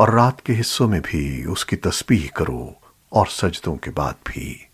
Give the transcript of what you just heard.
और रात के हिस्सों में भी उसकी तस्बीह करो और सजदों के बाद भी।